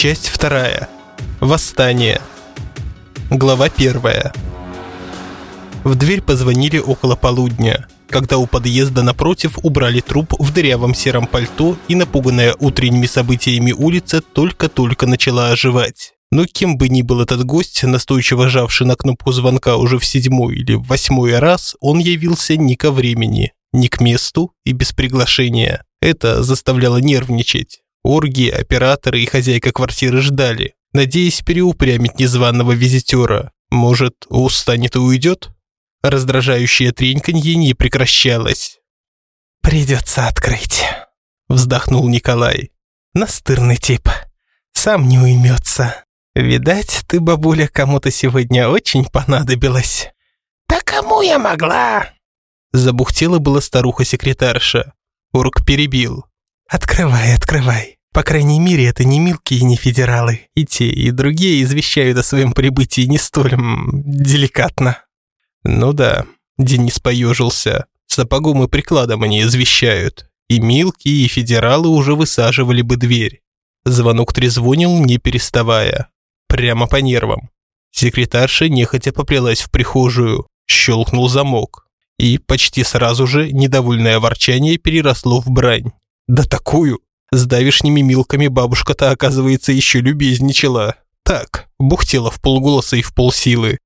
Часть вторая. Восстание. Глава первая. В дверь позвонили около полудня, когда у подъезда напротив убрали труп в дырявом сером пальто и напуганная утренними событиями улица только-только начала оживать. Но кем бы ни был этот гость, настойчиво жавший на кнопку звонка уже в седьмой или восьмой раз, он явился не ко времени, не к месту и без приглашения. Это заставляло нервничать. Орги, операторы и хозяйка квартиры ждали, надеясь переупрямить незваного визитера. Может, устанет и уйдет? Раздражающее треньканье не прекращалось. «Придется открыть», – вздохнул Николай. «Настырный тип. Сам не уймется. Видать, ты, бабуля, кому-то сегодня очень понадобилась». «Да кому я могла?» Забухтела была старуха-секретарша. Орк перебил. «Открывай, открывай. По крайней мере, это не милки и не федералы. И те, и другие извещают о своем прибытии не столь м, деликатно». «Ну да», – Денис поежился. «Сапогом и прикладом они извещают. И милки, и федералы уже высаживали бы дверь». Звонок трезвонил, не переставая. Прямо по нервам. Секретарша нехотя поплелась в прихожую. Щелкнул замок. И почти сразу же недовольное ворчание переросло в брань. Да такую! С давишними милками бабушка-то, оказывается, еще любезничала. Так, бухтела в полголоса и в полсилы.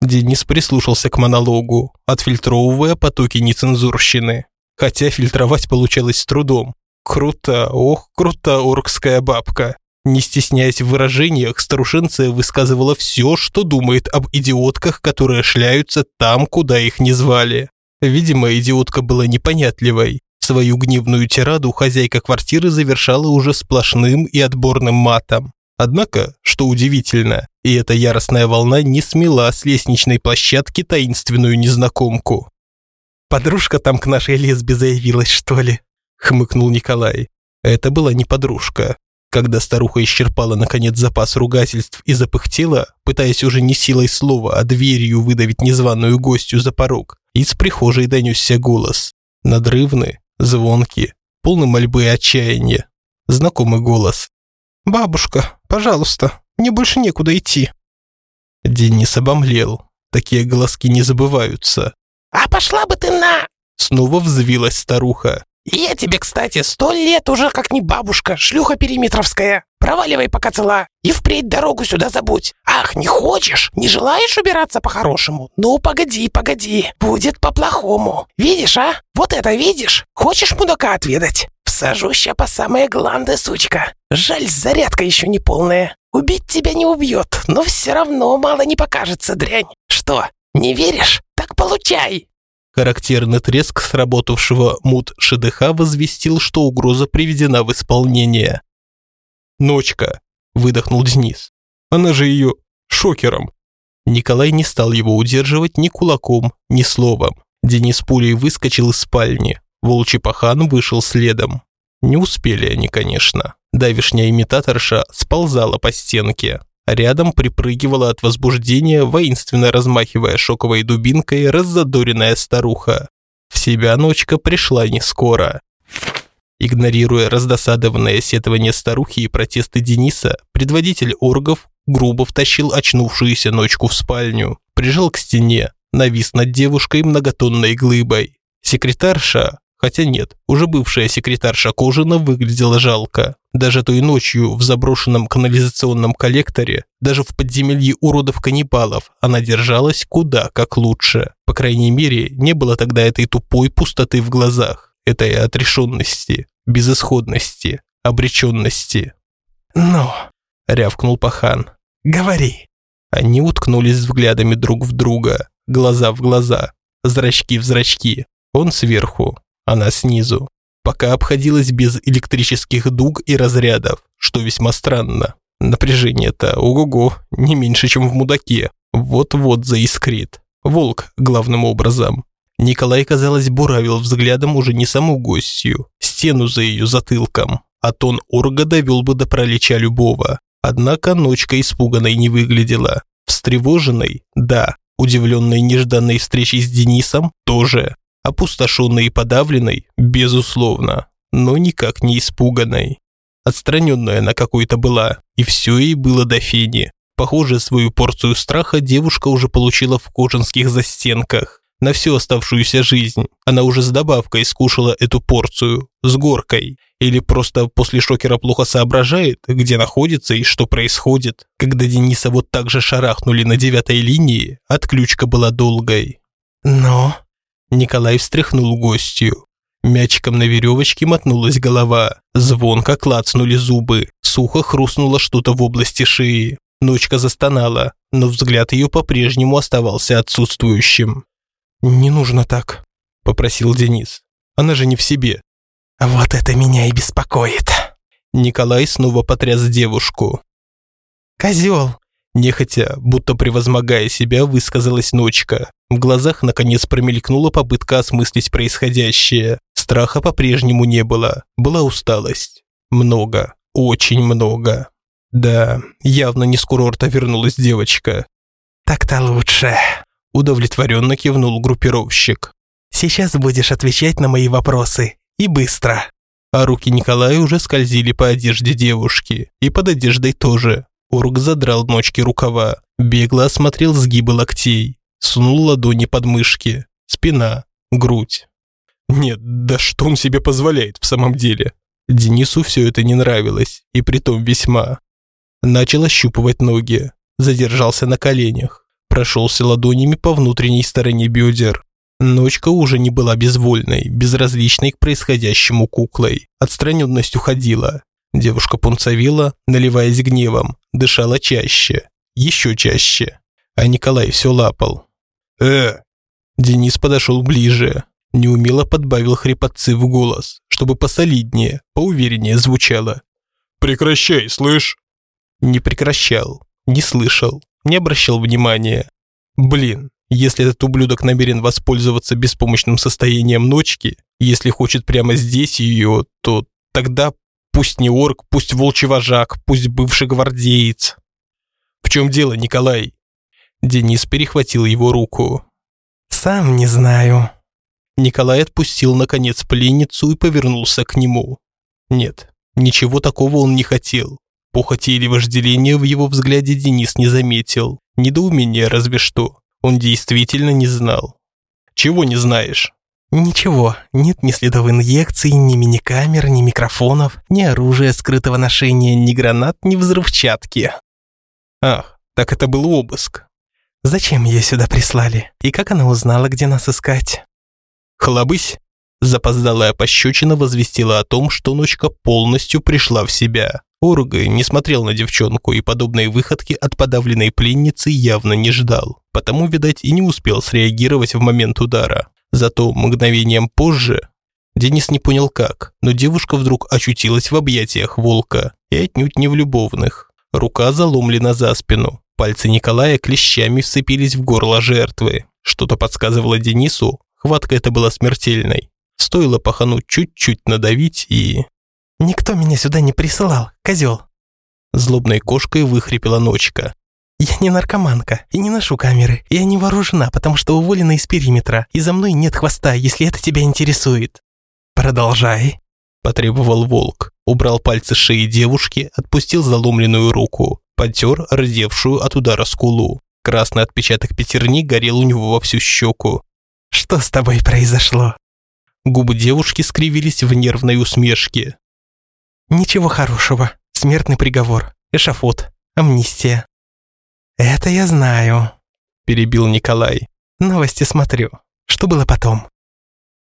Денис прислушался к монологу, отфильтровывая потоки нецензурщины. Хотя фильтровать получалось с трудом. Круто, ох, круто, оркская бабка. Не стесняясь в выражениях, старушенция высказывала все, что думает об идиотках, которые шляются там, куда их не звали. Видимо, идиотка была непонятливой. Свою гневную тираду хозяйка квартиры завершала уже сплошным и отборным матом. Однако, что удивительно, и эта яростная волна не смела с лестничной площадки таинственную незнакомку. «Подружка там к нашей лесбе заявилась, что ли?» – хмыкнул Николай. Это была не подружка. Когда старуха исчерпала наконец запас ругательств и запыхтела, пытаясь уже не силой слова, а дверью выдавить незваную гостью за порог, из прихожей донесся голос. Надрывный, звонкий, полный мольбы и отчаяния. Знакомый голос. «Бабушка, пожалуйста, мне больше некуда идти». Денис обомлел. Такие голоски не забываются. «А пошла бы ты на...» Снова взвилась старуха. «Я тебе, кстати, сто лет уже как не бабушка, шлюха периметровская. Проваливай пока цела и впредь дорогу сюда забудь. Ах, не хочешь? Не желаешь убираться по-хорошему? Ну, погоди, погоди, будет по-плохому. Видишь, а? Вот это видишь? Хочешь мудака отведать? Всажу ща по самые гланды, сучка. Жаль, зарядка еще не полная. Убить тебя не убьет, но все равно мало не покажется, дрянь. Что, не веришь? Так получай!» Характерный треск сработавшего мут ШДХ возвестил, что угроза приведена в исполнение. «Ночка», – выдохнул Денис. «Она же ее шокером». Николай не стал его удерживать ни кулаком, ни словом. Денис пулей выскочил из спальни. Волчий пахан вышел следом. Не успели они, конечно. Давишняя имитаторша сползала по стенке. Рядом припрыгивала от возбуждения, воинственно размахивая шоковой дубинкой, раззадоренная старуха. В себя ночка пришла не скоро. Игнорируя раздосадованное сетование старухи и протесты Дениса, предводитель оргов грубо втащил очнувшуюся ночку в спальню, прижал к стене, навис над девушкой многотонной глыбой. Секретарша, хотя нет, уже бывшая секретарша Кожина выглядела жалко. Даже той ночью в заброшенном канализационном коллекторе, даже в подземелье уродов-каннибалов, она держалась куда как лучше. По крайней мере, не было тогда этой тупой пустоты в глазах, этой отрешенности, безысходности, обреченности. «Ну», – рявкнул Пахан, – «говори». Они уткнулись взглядами друг в друга, глаза в глаза, зрачки в зрачки. Он сверху, она снизу. Пока обходилась без электрических дуг и разрядов, что весьма странно. Напряжение-то, ого-го, не меньше, чем в мудаке. Вот-вот заискрит. Волк, главным образом. Николай, казалось, буравил взглядом уже не саму гостью, стену за ее затылком, а тон орга довел бы до пролеча любого. Однако ночка испуганной не выглядела. Встревоженной – да. Удивленной нежданной встречей с Денисом – тоже. Опустошенной и подавленной – безусловно. Но никак не испуганной. Отстраненная она какой-то была, и все ей было до фени. Похоже, свою порцию страха девушка уже получила в кожанских застенках. На всю оставшуюся жизнь она уже с добавкой скушала эту порцию, с горкой. Или просто после шокера плохо соображает, где находится и что происходит. Когда Дениса вот так же шарахнули на девятой линии, отключка была долгой. Но... Николай встряхнул гостью. Мячиком на веревочке мотнулась голова. Звонко клацнули зубы. Сухо хрустнуло что-то в области шеи. Ночка застонала, но взгляд ее по-прежнему оставался отсутствующим. «Не нужно так», – попросил Денис. «Она же не в себе». «Вот это меня и беспокоит». Николай снова потряс девушку. «Козел!» Нехотя, будто превозмогая себя, высказалась Ночка. В глазах наконец промелькнула попытка осмыслить происходящее. Страха по-прежнему не было, была усталость. Много, очень много. Да, явно не с курорта вернулась девочка. «Так-то лучше», – удовлетворенно кивнул группировщик. «Сейчас будешь отвечать на мои вопросы. И быстро». А руки Николая уже скользили по одежде девушки. И под одеждой тоже. Орг задрал ночки рукава. Бегло осмотрел сгибы локтей. Сунул ладони под мышки. Спина. Грудь. Нет, да что он себе позволяет в самом деле? Денису все это не нравилось. И притом весьма. Начал ощупывать ноги. Задержался на коленях. Прошелся ладонями по внутренней стороне бедер. Ночка уже не была безвольной, безразличной к происходящему куклой. Отстраненность уходила. Девушка пунцовила, наливаясь гневом, дышала чаще, еще чаще. А Николай все лапал. «Э!» Денис подошел ближе, неумело подбавил хрипотцы в голос, чтобы посолиднее, поувереннее звучало. «Прекращай, слышь!» Не прекращал, не слышал, не обращал внимания. Блин, если этот ублюдок намерен воспользоваться беспомощным состоянием ночки, если хочет прямо здесь ее, то тогда пусть не орк, пусть волчий вожак, пусть бывший гвардеец. В чем дело, Николай? Денис перехватил его руку. Сам не знаю. Николай отпустил наконец пленницу и повернулся к нему. Нет, ничего такого он не хотел. Похоти или вожделения в его взгляде Денис не заметил. Недоумение разве что. Он действительно не знал. Чего не знаешь? Ничего, нет ни следов инъекций, ни миникамер, ни микрофонов, ни оружия скрытого ношения, ни гранат, ни взрывчатки. Ах, так это был обыск. Зачем ее сюда прислали? И как она узнала, где нас искать? Хлобысь. Запоздалая пощечина возвестила о том, что ночка полностью пришла в себя. Орга не смотрел на девчонку и подобные выходки от подавленной пленницы явно не ждал, потому, видать, и не успел среагировать в момент удара. Зато мгновением позже Денис не понял как, но девушка вдруг очутилась в объятиях волка, и отнюдь не в любовных. Рука заломлена за спину, пальцы Николая клещами вцепились в горло жертвы. Что-то подсказывало Денису, хватка эта была смертельной. Стоило пахану чуть-чуть надавить и... «Никто меня сюда не присылал, козел!» Злобной кошкой выхрипела ночка. «Я не наркоманка и не ношу камеры. Я не вооружена, потому что уволена из периметра, и за мной нет хвоста, если это тебя интересует». «Продолжай», – потребовал волк. Убрал пальцы шеи девушки, отпустил заломленную руку, потер родевшую от удара скулу. Красный отпечаток пятерни горел у него во всю щеку. «Что с тобой произошло?» Губы девушки скривились в нервной усмешке. Ничего хорошего. Смертный приговор. Эшафот. Амнистия. Это я знаю. Перебил Николай. Новости смотрю. Что было потом?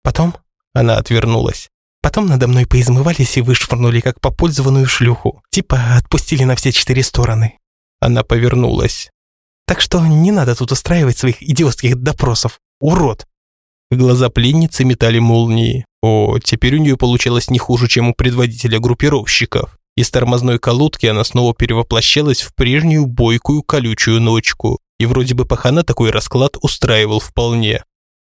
Потом? Она отвернулась. Потом надо мной поизмывались и вышвырнули, как попользованную шлюху. Типа отпустили на все четыре стороны. Она повернулась. Так что не надо тут устраивать своих идиотских допросов. Урод. Глаза пленницы метали молнии. О, теперь у нее получалось не хуже, чем у предводителя группировщиков. Из тормозной колодки она снова перевоплощалась в прежнюю бойкую колючую ночку. И вроде бы пахана такой расклад устраивал вполне.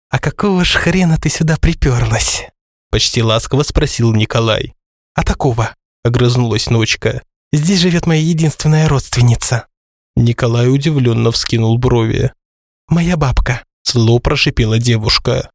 «А какого ж хрена ты сюда приперлась?» Почти ласково спросил Николай. «А такого?» – огрызнулась ночка. «Здесь живет моя единственная родственница». Николай удивленно вскинул брови. «Моя бабка», Зло прошипела девушка.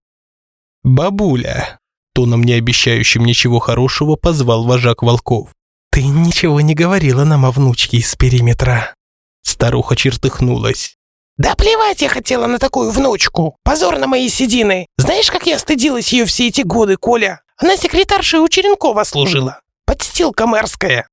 «Бабуля!» Тоном не обещающим ничего хорошего позвал вожак волков. Ты ничего не говорила нам о внучке из периметра. Старуха чертыхнулась. Да плевать я хотела на такую внучку. Позор на мои седины. Знаешь, как я стыдилась ее все эти годы, Коля? Она секретаршей у Черенкова служила. Подстилка мэрская.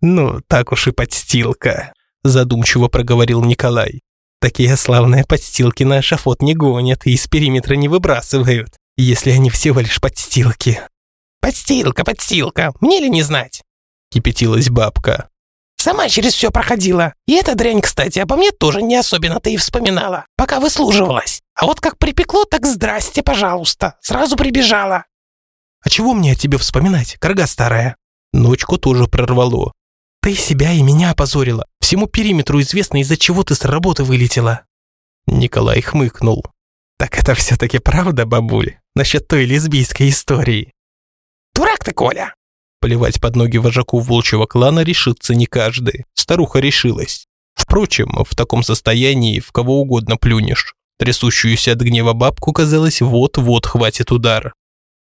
Ну, так уж и подстилка, задумчиво проговорил Николай. Такие славные подстилки на эшафот не гонят и из периметра не выбрасывают, если они всего лишь подстилки. Подстилка, подстилка, мне ли не знать? Кипятилась бабка. Сама через все проходила. И эта дрянь, кстати, обо мне тоже не особенно-то и вспоминала, пока выслуживалась. А вот как припекло, так здрасте, пожалуйста. Сразу прибежала. А чего мне о тебе вспоминать, корга старая? Ночку тоже прорвало. Ты себя и меня опозорила. Всему периметру известно, из-за чего ты с работы вылетела. Николай хмыкнул. Так это все-таки правда, бабуль, насчет той лесбийской истории? Дурак ты, Коля! Плевать под ноги вожаку волчьего клана решится не каждый. Старуха решилась. Впрочем, в таком состоянии в кого угодно плюнешь. Трясущуюся от гнева бабку, казалось, вот-вот хватит удар.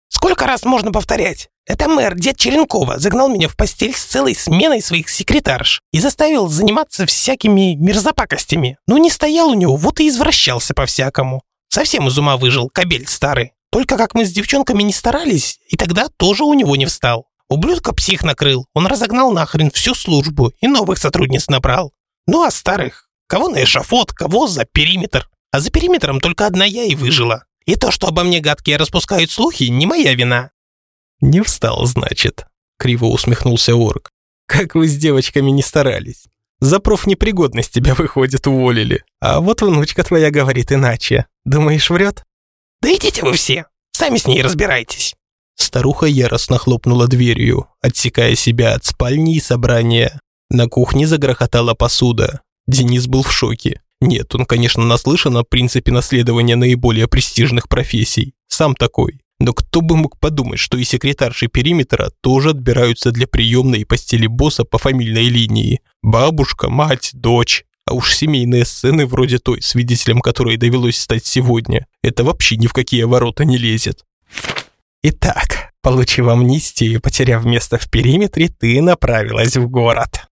Сколько раз можно повторять? Это мэр, дед Черенкова, загнал меня в постель с целой сменой своих секретарш и заставил заниматься всякими мерзопакостями. Ну не стоял у него, вот и извращался по-всякому. Совсем из ума выжил, кобель старый. Только как мы с девчонками не старались, и тогда тоже у него не встал. Ублюдка псих накрыл, он разогнал нахрен всю службу и новых сотрудниц набрал. Ну а старых? Кого на эшафот, кого за периметр? А за периметром только одна я и выжила. И то, что обо мне гадкие распускают слухи, не моя вина. Не встал, значит, криво усмехнулся орк. Как вы с девочками не старались. За профнепригодность тебя, выходит, уволили. А вот внучка твоя говорит иначе. Думаешь, врет? Да идите вы все, сами с ней разбирайтесь. Старуха яростно хлопнула дверью, отсекая себя от спальни и собрания. На кухне загрохотала посуда. Денис был в шоке. Нет, он, конечно, наслышан о принципе наследования наиболее престижных профессий. Сам такой. Но кто бы мог подумать, что и секретарши периметра тоже отбираются для приемной постели босса по фамильной линии. Бабушка, мать, дочь. А уж семейные сцены вроде той, свидетелем которой довелось стать сегодня, это вообще ни в какие ворота не лезет. Итак, получив амнистию и потеряв место в периметре, ты направилась в город.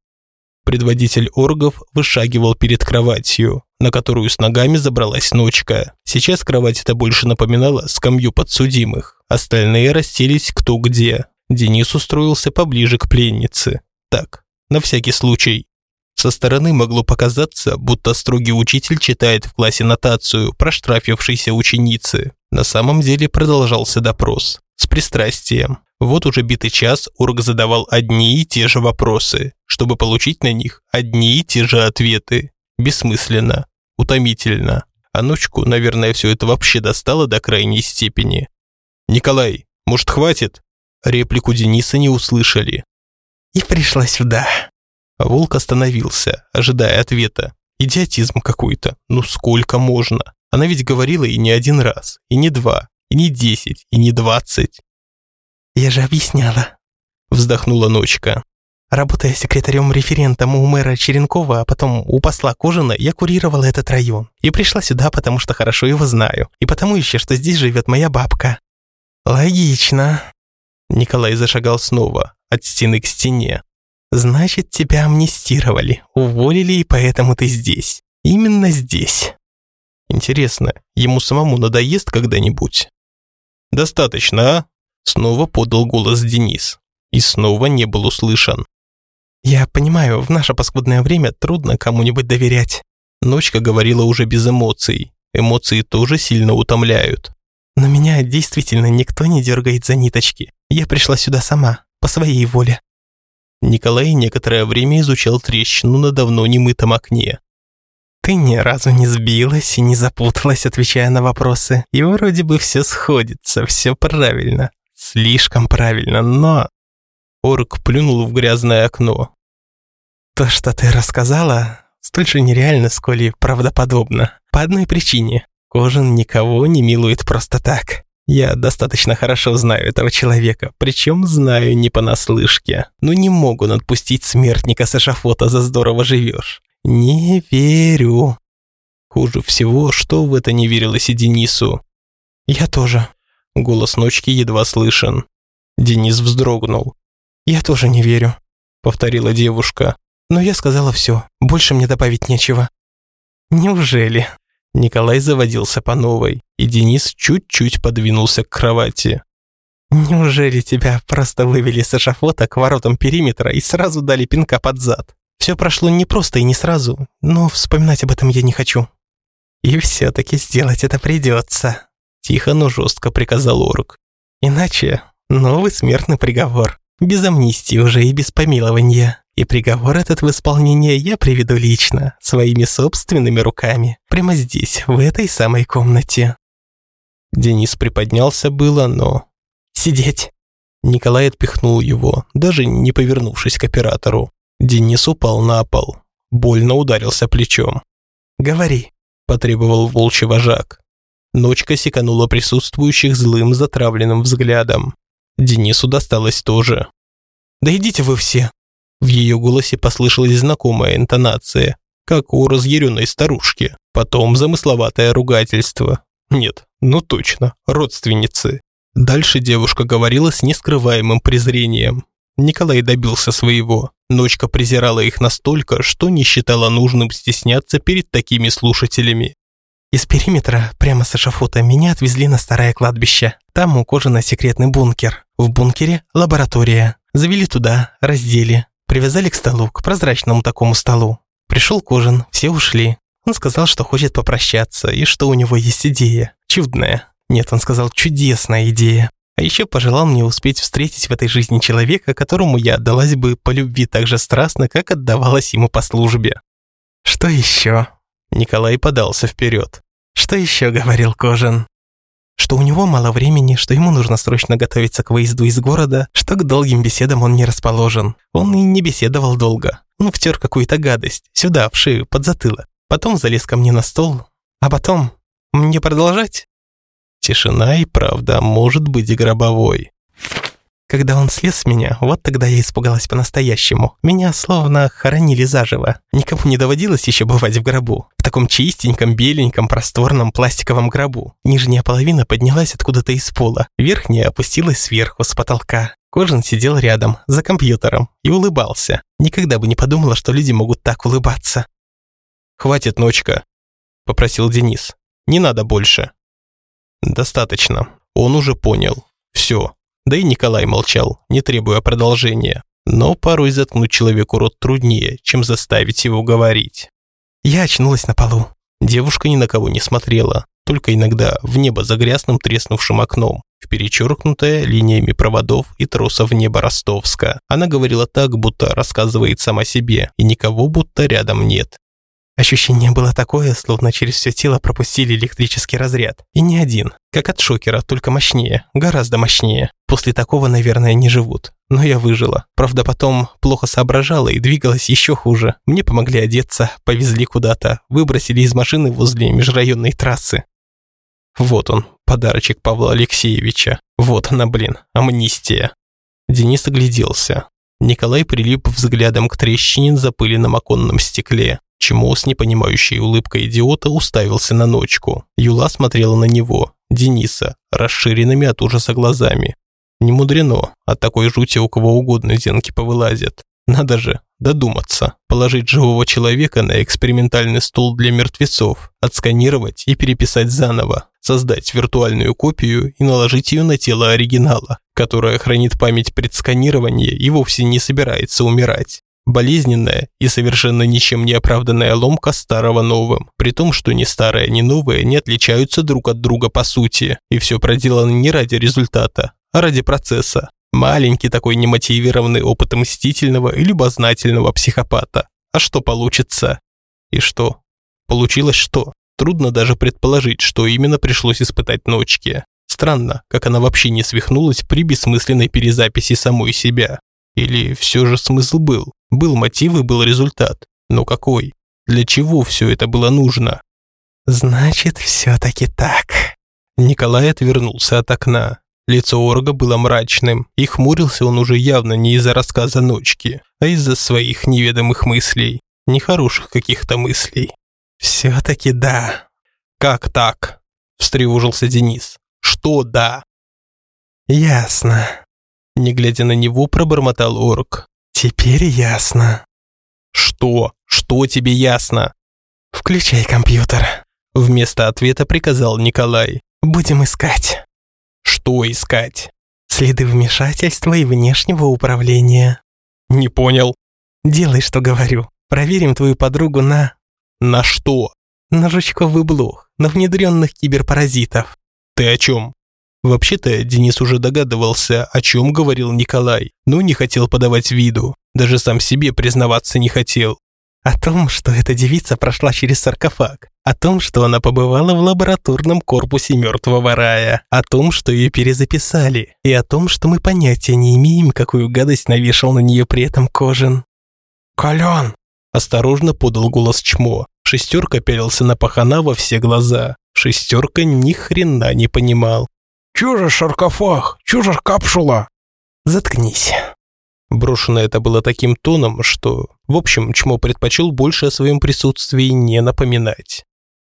Предводитель оргов вышагивал перед кроватью, на которую с ногами забралась ночка. Сейчас кровать это больше напоминала скамью подсудимых. Остальные расселись кто где. Денис устроился поближе к пленнице. Так, на всякий случай. Со стороны могло показаться, будто строгий учитель читает в классе нотацию про штрафившейся ученицы. На самом деле продолжался допрос. С пристрастием. Вот уже битый час Ург задавал одни и те же вопросы, чтобы получить на них одни и те же ответы. Бессмысленно, утомительно. А ночку, наверное, все это вообще достало до крайней степени. «Николай, может, хватит?» Реплику Дениса не услышали. И пришлось сюда. Волк остановился, ожидая ответа. Идиотизм какой-то. Ну сколько можно? Она ведь говорила и не один раз, и не два, и не десять, и не двадцать. «Я же объясняла», – вздохнула Ночка. Работая секретарем-референтом у мэра Черенкова, а потом у посла Кожина, я курировала этот район. И пришла сюда, потому что хорошо его знаю. И потому еще, что здесь живет моя бабка. Логично. Николай зашагал снова, от стены к стене. Значит, тебя амнистировали, уволили, и поэтому ты здесь. Именно здесь. Интересно, ему самому надоест когда-нибудь? Достаточно, а? Снова подал голос Денис. И снова не был услышан. «Я понимаю, в наше паскудное время трудно кому-нибудь доверять». Ночка говорила уже без эмоций. Эмоции тоже сильно утомляют. «Но меня действительно никто не дергает за ниточки. Я пришла сюда сама, по своей воле». Николай некоторое время изучал трещину на давно немытом окне. «Ты ни разу не сбилась и не запуталась, отвечая на вопросы. И вроде бы все сходится, все правильно. Слишком правильно, но... Орк плюнул в грязное окно. То, что ты рассказала, столь же нереально, сколь и правдоподобно. По одной причине. Кожин никого не милует просто так. Я достаточно хорошо знаю этого человека, причем знаю не понаслышке. Но не могу отпустить смертника с эшафота за здорово живешь. Не верю. Хуже всего, что в это не верилось и Денису. Я тоже. Голос ночки едва слышен. Денис вздрогнул. «Я тоже не верю», — повторила девушка. «Но я сказала все, больше мне добавить нечего». «Неужели?» Николай заводился по новой, и Денис чуть-чуть подвинулся к кровати. «Неужели тебя просто вывели с эшафота к воротам периметра и сразу дали пинка под зад? Все прошло не просто и не сразу, но вспоминать об этом я не хочу». «И все-таки сделать это придется», – тихо, но жестко приказал Орк. «Иначе новый смертный приговор, без амнистии уже и без помилования. И приговор этот в исполнение я приведу лично, своими собственными руками, прямо здесь, в этой самой комнате». Денис приподнялся было, но Сидеть!» Николай отпихнул его, даже не повернувшись к оператору. Денис упал на пол. Больно ударился плечом. «Говори», – потребовал волчий вожак. Ночка секанула присутствующих злым затравленным взглядом. Денису досталось тоже. «Да идите вы все!» В ее голосе послышалась знакомая интонация, как у разъяренной старушки. Потом замысловатое ругательство. Нет, ну точно, родственницы. Дальше девушка говорила с нескрываемым презрением. Николай добился своего. Ночка презирала их настолько, что не считала нужным стесняться перед такими слушателями. Из периметра, прямо с эшафота, меня отвезли на старое кладбище. Там у Кожина секретный бункер. В бункере лаборатория. Завели туда, раздели. Привязали к столу, к прозрачному такому столу. Пришел Кожин, все ушли. Он сказал, что хочет попрощаться и что у него есть идея. Чудная. Нет, он сказал, чудесная идея. А еще пожелал мне успеть встретить в этой жизни человека, которому я отдалась бы по любви так же страстно, как отдавалась ему по службе. Что еще? Николай подался вперед. Что еще говорил Кожин? Что у него мало времени, что ему нужно срочно готовиться к выезду из города, что к долгим беседам он не расположен. Он и не беседовал долго. Он втер какую-то гадость, сюда, в шею, под затылок. Потом залез ко мне на стол. А потом... Мне продолжать? Тишина и правда может быть гробовой. Когда он слез с меня, вот тогда я испугалась по-настоящему. Меня словно хоронили заживо. Никому не доводилось еще бывать в гробу. В таком чистеньком, беленьком, просторном пластиковом гробу. Нижняя половина поднялась откуда-то из пола. Верхняя опустилась сверху, с потолка. Кожин сидел рядом, за компьютером, и улыбался. Никогда бы не подумала, что люди могут так улыбаться. «Хватит, ночка», – попросил Денис. «Не надо больше». Достаточно. Он уже понял. Все. Да и Николай молчал, не требуя продолжения. Но порой заткнуть человеку рот труднее, чем заставить его говорить. Я очнулась на полу. Девушка ни на кого не смотрела, только иногда в небо за грязным треснувшим окном, в перечеркнутое линиями проводов и тросов небо Ростовска. Она говорила так, будто рассказывает сама себе, и никого будто рядом нет. Ощущение было такое, словно через все тело пропустили электрический разряд. И не один, как от шокера, только мощнее, гораздо мощнее. После такого, наверное, не живут. Но я выжила. Правда, потом плохо соображала и двигалась еще хуже. Мне помогли одеться, повезли куда-то, выбросили из машины возле межрайонной трассы. Вот он, подарочек Павла Алексеевича. Вот она, блин, амнистия. Денис огляделся. Николай прилип взглядом к трещине на запыленном оконном стекле. Чему с непонимающей улыбкой идиота уставился на ночку. Юла смотрела на него, Дениса, расширенными от ужаса глазами. Не мудрено, от такой жути у кого угодно зенки повылазят. Надо же, додуматься, положить живого человека на экспериментальный стол для мертвецов, отсканировать и переписать заново, создать виртуальную копию и наложить ее на тело оригинала, которое хранит память предсканирования и вовсе не собирается умирать болезненная и совершенно ничем не оправданная ломка старого новым, при том, что ни старое, ни новое не отличаются друг от друга по сути, и все проделано не ради результата, а ради процесса. Маленький такой немотивированный опыт мстительного и любознательного психопата. А что получится? И что? Получилось что? Трудно даже предположить, что именно пришлось испытать ночке. Странно, как она вообще не свихнулась при бессмысленной перезаписи самой себя. Или все же смысл был? Был мотив и был результат. Но какой? Для чего все это было нужно? Значит, все-таки так. Николай отвернулся от окна. Лицо Орга было мрачным, и хмурился он уже явно не из-за рассказа ночки, а из-за своих неведомых мыслей. Нехороших каких-то мыслей. «Все-таки да». «Как так?» – встревожился Денис. «Что да?» «Ясно». Не глядя на него, пробормотал орк. «Теперь ясно». «Что? Что тебе ясно?» «Включай компьютер», – вместо ответа приказал Николай. «Будем искать». «Что искать?» «Следы вмешательства и внешнего управления». «Не понял». «Делай, что говорю. Проверим твою подругу на...» «На что?» «На жучковый блох, на внедренных киберпаразитов». «Ты о чем?» Вообще-то Денис уже догадывался, о чем говорил Николай, но не хотел подавать виду. Даже сам себе признаваться не хотел. О том, что эта девица прошла через саркофаг. О том, что она побывала в лабораторном корпусе мертвого рая. О том, что ее перезаписали. И о том, что мы понятия не имеем, какую гадость навешал на нее при этом Кожин. «Колян!» – осторожно подал голос Чмо. Шестерка пялился на пахана во все глаза. Шестерка ни хрена не понимал. «Чё же саркофаг? Чё же капсула?» «Заткнись». Брошено это было таким тоном, что, в общем, Чмо предпочел больше о своем присутствии не напоминать.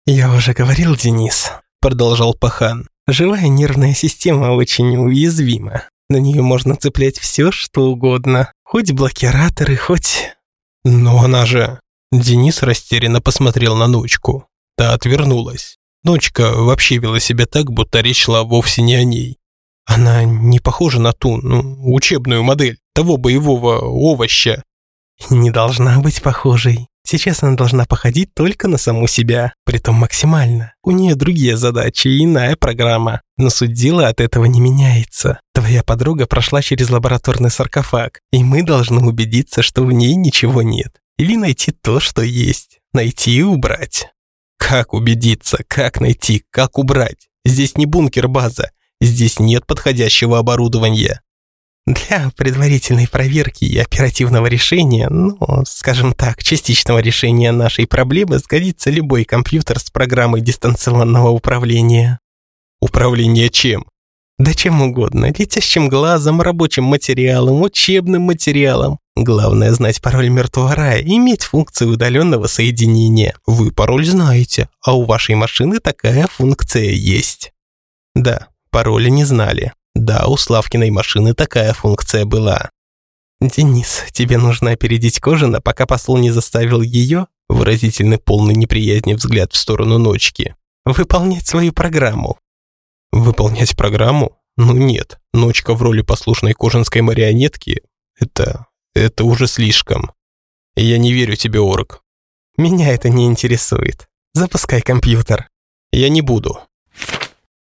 «Я уже говорил, Денис», – продолжал Пахан, – «живая нервная система очень уязвима. На нее можно цеплять все, что угодно, хоть блокираторы, хоть...» «Но она же...» Денис растерянно посмотрел на Ночку. Та отвернулась. Ночка вообще вела себя так, будто речь шла вовсе не о ней. Она не похожа на ту, ну, учебную модель того боевого овоща. Не должна быть похожей. Сейчас она должна походить только на саму себя, притом максимально. У нее другие задачи и иная программа. Но суть дела от этого не меняется. Твоя подруга прошла через лабораторный саркофаг, и мы должны убедиться, что в ней ничего нет. Или найти то, что есть. Найти и убрать. Как убедиться, как найти, как убрать? Здесь не бункер-база. Здесь нет подходящего оборудования. Для предварительной проверки и оперативного решения, ну, скажем так, частичного решения нашей проблемы сгодится любой компьютер с программой дистанционного управления. Управление чем? Да чем угодно. Летящим глазом, рабочим материалом, учебным материалом. Главное знать пароль мертвого рая иметь функцию удаленного соединения. Вы пароль знаете, а у вашей машины такая функция есть. Да, пароля не знали. Да, у Славкиной машины такая функция была. «Денис, тебе нужно опередить Кожина, пока посол не заставил ее, выразительный полный неприязни взгляд в сторону Ночки, выполнять свою программу». «Выполнять программу? Ну нет, Ночка в роли послушной кожанской марионетки – это... это уже слишком. Я не верю тебе, Орк». «Меня это не интересует. Запускай компьютер». «Я не буду».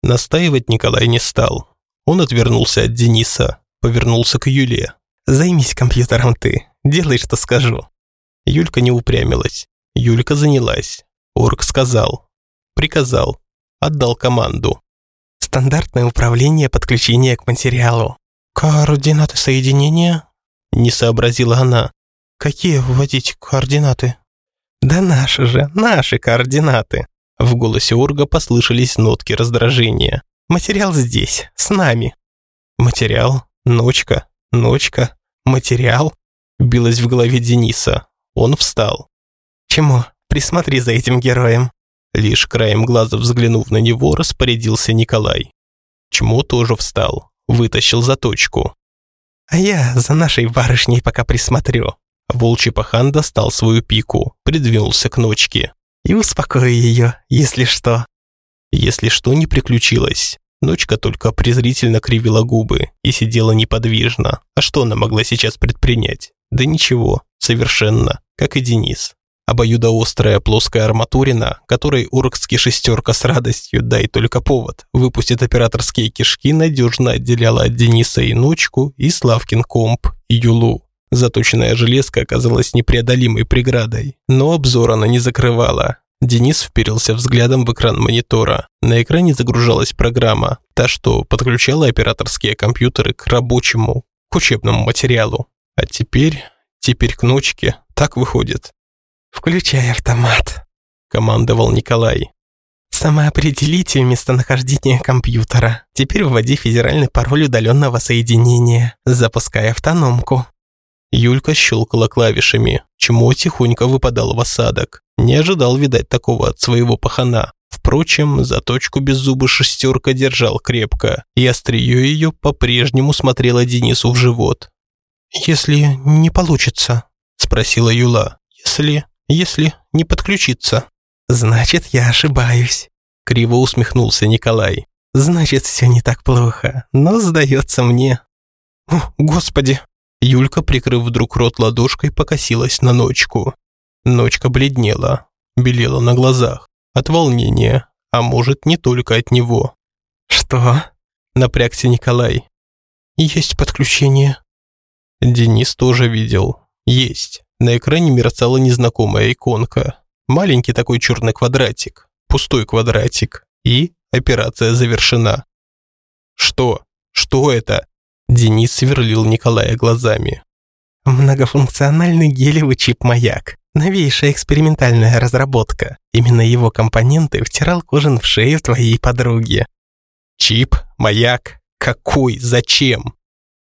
Настаивать Николай не стал. Он отвернулся от Дениса, повернулся к Юле. «Займись компьютером ты, делай, что скажу». Юлька не упрямилась. Юлька занялась. Орк сказал. Приказал. Отдал команду. «Стандартное управление подключения к материалу». «Координаты соединения?» Не сообразила она. «Какие вводить координаты?» «Да наши же, наши координаты». В голосе Орга послышались нотки раздражения. Материал здесь, с нами». «Материал? Ночка? Ночка? Материал?» Билось в голове Дениса. Он встал. «Чему? Присмотри за этим героем». Лишь краем глаза взглянув на него, распорядился Николай. Чмо тоже встал, вытащил заточку. «А я за нашей барышней пока присмотрю». Волчий пахан достал свою пику, придвинулся к ночке. «И успокою ее, если что». Если что не приключилось, Ночка только презрительно кривила губы и сидела неподвижно. А что она могла сейчас предпринять? Да ничего, совершенно, как и Денис. Обоюдоострая плоская арматурина, которой уркский шестерка с радостью, дай только повод, выпустит операторские кишки, надежно отделяла от Дениса и Ночку, и Славкин комп, и Юлу. Заточенная железка оказалась непреодолимой преградой, но обзор она не закрывала, Денис вперился взглядом в экран монитора. На экране загружалась программа, та, что подключала операторские компьютеры к рабочему, к учебному материалу. А теперь, теперь к ночке, так выходит. «Включай автомат», – командовал Николай. «Самоопределите местонахождение компьютера. Теперь вводи федеральный пароль удаленного соединения. Запускай автономку». Юлька щелкала клавишами, чему тихонько выпадал в осадок. Не ожидал, видать, такого от своего пахана. Впрочем, заточку без зуба шестерка держал крепко, и острие ее по-прежнему смотрело Денису в живот. «Если не получится?» – спросила Юла. «Если... если не подключиться?» «Значит, я ошибаюсь», – криво усмехнулся Николай. «Значит, все не так плохо, но сдается мне». «О, господи!» Юлька, прикрыв вдруг рот ладошкой, покосилась на ночку. Ночка бледнела, белела на глазах. От волнения, а может, не только от него. «Что?» – напрягся Николай. «Есть подключение». Денис тоже видел. Есть. На экране мерцала незнакомая иконка. Маленький такой черный квадратик. Пустой квадратик. И операция завершена. «Что? Что это?» Денис сверлил Николая глазами. Многофункциональный гелевый чип-маяк. Новейшая экспериментальная разработка. Именно его компоненты втирал Кожин в шею твоей подруги. Чип? Маяк? Какой? Зачем?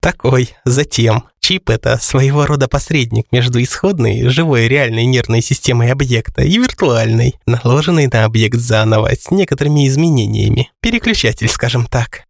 Такой, затем. Чип – это своего рода посредник между исходной, живой реальной нервной системой объекта и виртуальной, наложенной на объект заново с некоторыми изменениями. Переключатель, скажем так.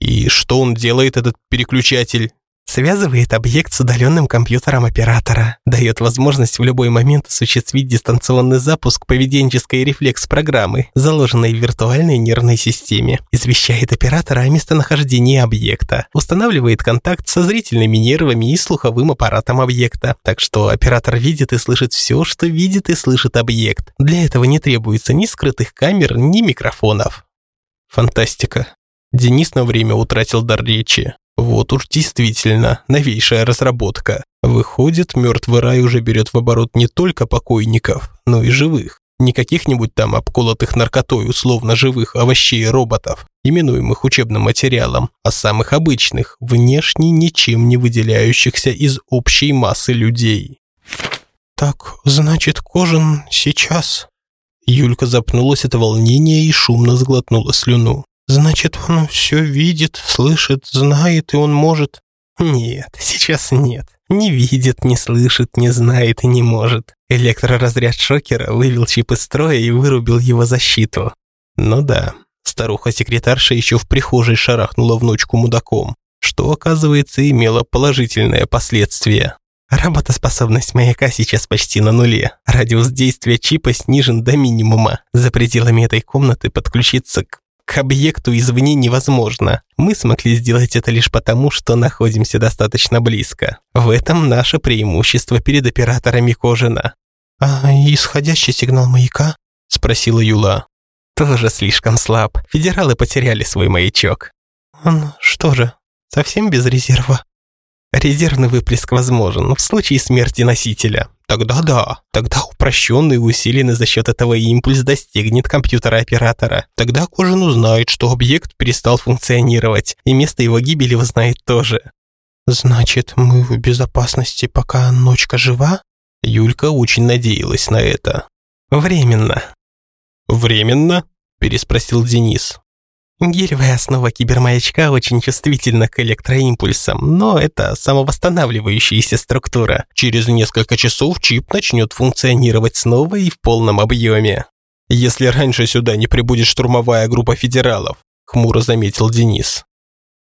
И что он делает, этот переключатель? Связывает объект с удаленным компьютером оператора, дает возможность в любой момент осуществить дистанционный запуск поведенческой рефлекс-программы, заложенной в виртуальной нервной системе, извещает оператора о местонахождении объекта, устанавливает контакт со зрительными нервами и слуховым аппаратом объекта, так что оператор видит и слышит все, что видит и слышит объект. Для этого не требуется ни скрытых камер, ни микрофонов. Фантастика. Денис на время утратил дар речи. Вот уж действительно новейшая разработка. Выходит, мертвый рай уже берет в оборот не только покойников, но и живых. Не каких-нибудь там обколотых наркотой условно живых овощей и роботов, именуемых учебным материалом, а самых обычных, внешне ничем не выделяющихся из общей массы людей. «Так, значит, Кожин сейчас...» Юлька запнулась от волнения и шумно сглотнула слюну. Значит, он все видит, слышит, знает, и он может... Нет, сейчас нет. Не видит, не слышит, не знает и не может. Электроразряд шокера вывел чип из строя и вырубил его защиту. Ну да, старуха-секретарша еще в прихожей шарахнула внучку мудаком, что, оказывается, имело положительное последствие. Работоспособность маяка сейчас почти на нуле. Радиус действия чипа снижен до минимума. За пределами этой комнаты подключиться к к объекту извне невозможно. Мы смогли сделать это лишь потому, что находимся достаточно близко. В этом наше преимущество перед операторами Кожина. «А исходящий сигнал маяка?» – спросила Юла. «Тоже слишком слаб. Федералы потеряли свой маячок». «Он что же, совсем без резерва?» Резервный выплеск возможен в случае смерти носителя. Тогда да, тогда упрощенный и усиленный за счет этого импульс достигнет компьютера оператора. Тогда Кожин узнает, что объект перестал функционировать, и место его гибели узнает тоже. Значит, мы в безопасности, пока ночка жива? Юлька очень надеялась на это. Временно. Временно? переспросил Денис. Гелевая основа кибермаячка очень чувствительна к электроимпульсам, но это самовосстанавливающаяся структура. Через несколько часов чип начнет функционировать снова и в полном объеме. Если раньше сюда не прибудет штурмовая группа федералов, хмуро заметил Денис.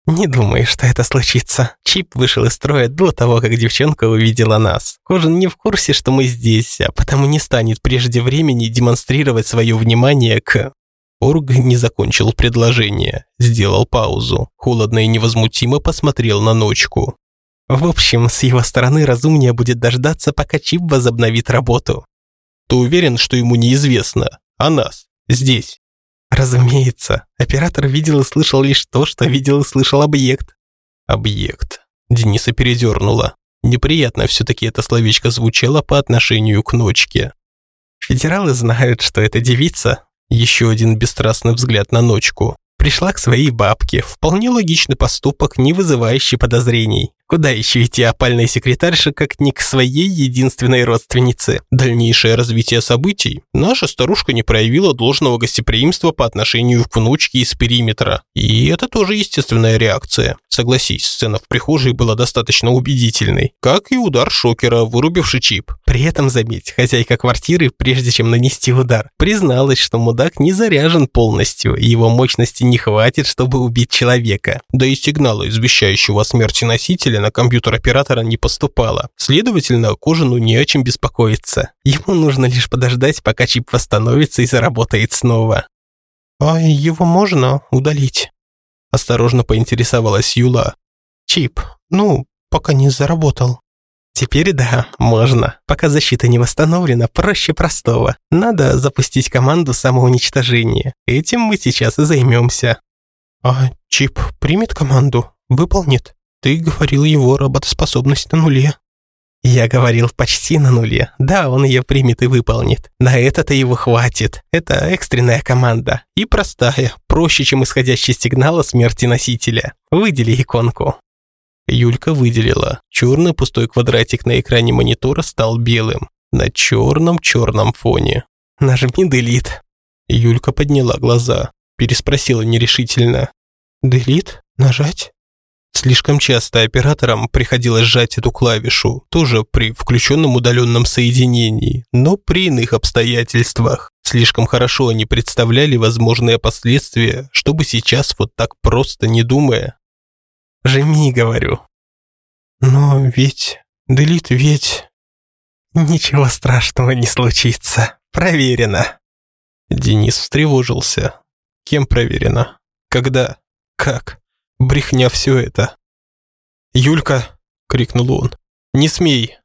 «Не думаю, что это случится. Чип вышел из строя до того, как девчонка увидела нас. Кожин не в курсе, что мы здесь, а потому не станет прежде времени демонстрировать свое внимание к Орг не закончил предложение, сделал паузу, холодно и невозмутимо посмотрел на ночку. В общем, с его стороны разумнее будет дождаться, пока чип возобновит работу. Ты уверен, что ему неизвестно? О нас? Здесь? Разумеется. Оператор видел и слышал лишь то, что видел и слышал объект. Объект. Дениса передернула. Неприятно все-таки это словечко звучало по отношению к ночке. Федералы знают, что эта девица еще один бесстрастный взгляд на ночку. Пришла к своей бабке. Вполне логичный поступок, не вызывающий подозрений. Куда еще идти опальной секретарше, как не к своей единственной родственнице? Дальнейшее развитие событий наша старушка не проявила должного гостеприимства по отношению к внучке из периметра. И это тоже естественная реакция. Согласись, сцена в прихожей была достаточно убедительной, как и удар шокера, вырубивший чип. При этом, заметь, хозяйка квартиры, прежде чем нанести удар, призналась, что мудак не заряжен полностью, и его мощности не хватит, чтобы убить человека. Да и сигнала, извещающего о смерти носителя, на компьютер оператора не поступало. Следовательно, Кожину не о чем беспокоиться. Ему нужно лишь подождать, пока чип восстановится и заработает снова. «А его можно удалить?» Осторожно поинтересовалась Юла. «Чип, ну, пока не заработал». Теперь да, можно. Пока защита не восстановлена, проще простого. Надо запустить команду самоуничтожения. Этим мы сейчас и займемся. А чип примет команду? Выполнит? Ты говорил, его работоспособность на нуле. Я говорил почти на нуле. Да, он ее примет и выполнит. На это-то его хватит. Это экстренная команда. И простая, проще, чем исходящий сигнал о смерти носителя. Выдели иконку. Юлька выделила. Черный пустой квадратик на экране монитора стал белым. На черном-черном фоне. «Нажми Delete». Юлька подняла глаза. Переспросила нерешительно. «Delete? Нажать?» Слишком часто операторам приходилось сжать эту клавишу, тоже при включенном удаленном соединении, но при иных обстоятельствах. Слишком хорошо они представляли возможные последствия, чтобы сейчас вот так просто не думая Жми, говорю. Но ведь... Делит ведь... Ничего страшного не случится. Проверено. Денис встревожился. Кем проверено? Когда? Как? Брехня все это. «Юлька!» – крикнул он. «Не смей!»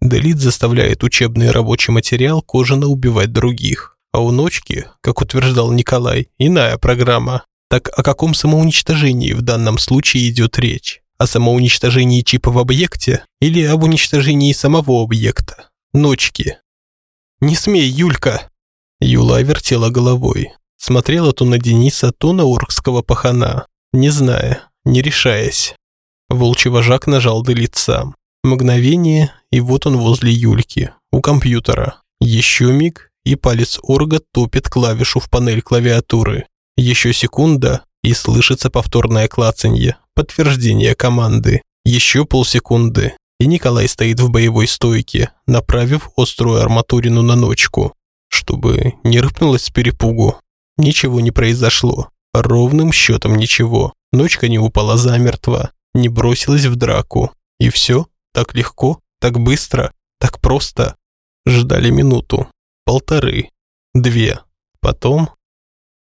Делит заставляет учебный рабочий материал Кожина убивать других. А у ночки, как утверждал Николай, иная программа. Так о каком самоуничтожении в данном случае идет речь? О самоуничтожении чипа в объекте или об уничтожении самого объекта? Ночки. «Не смей, Юлька!» Юла вертела головой. Смотрела то на Дениса, то на оркского пахана, не зная, не решаясь. Волчий вожак нажал до лица. Мгновение, и вот он возле Юльки, у компьютера. Еще миг, и палец орга топит клавишу в панель клавиатуры. Еще секунда, и слышится повторное клацанье, подтверждение команды. Еще полсекунды, и Николай стоит в боевой стойке, направив острую арматурину на ночку, чтобы не рыпнулась с перепугу. Ничего не произошло. Ровным счетом ничего. Ночка не упала замертво, не бросилась в драку. И все так легко, так быстро, так просто. Ждали минуту, полторы, две. Потом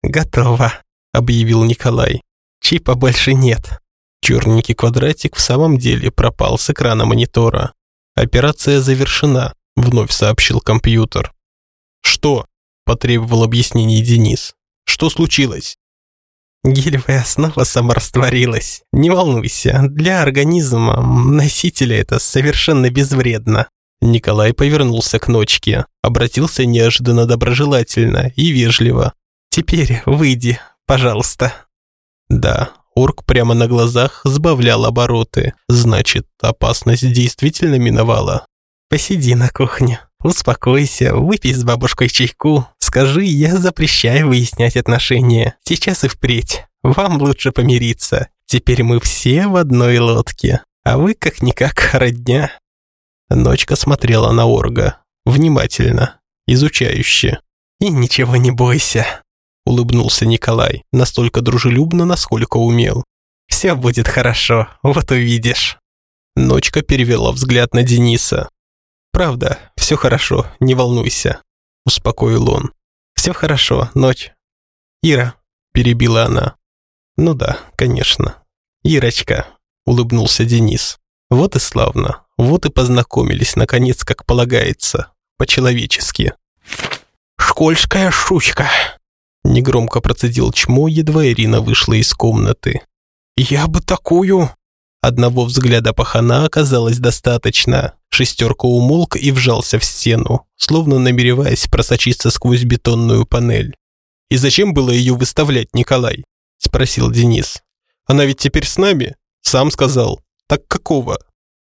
«Готово», – объявил Николай. «Чипа больше нет». Черненький квадратик в самом деле пропал с экрана монитора. «Операция завершена», – вновь сообщил компьютер. «Что?» – потребовал объяснений Денис. «Что случилось?» Гелевая основа саморастворилась. Не волнуйся, для организма носителя это совершенно безвредно. Николай повернулся к ночке, обратился неожиданно доброжелательно и вежливо. Теперь выйди, пожалуйста». Да, орк прямо на глазах сбавлял обороты. Значит, опасность действительно миновала. «Посиди на кухне, успокойся, выпей с бабушкой чайку. Скажи, я запрещаю выяснять отношения. Сейчас и впредь. Вам лучше помириться. Теперь мы все в одной лодке, а вы как-никак родня». Ночка смотрела на орга. Внимательно, изучающе. «И ничего не бойся улыбнулся Николай, настолько дружелюбно, насколько умел. «Все будет хорошо, вот увидишь». Ночка перевела взгляд на Дениса. «Правда, все хорошо, не волнуйся», – успокоил он. «Все хорошо, ночь». «Ира», – перебила она. «Ну да, конечно». «Ирочка», – улыбнулся Денис. «Вот и славно, вот и познакомились, наконец, как полагается, по-человечески». «Школьская шучка», Негромко процедил чмо, едва Ирина вышла из комнаты. «Я бы такую...» Одного взгляда пахана оказалось достаточно. Шестерка умолк и вжался в стену, словно намереваясь просочиться сквозь бетонную панель. «И зачем было ее выставлять, Николай?» – спросил Денис. «Она ведь теперь с нами?» «Сам сказал. Так какого?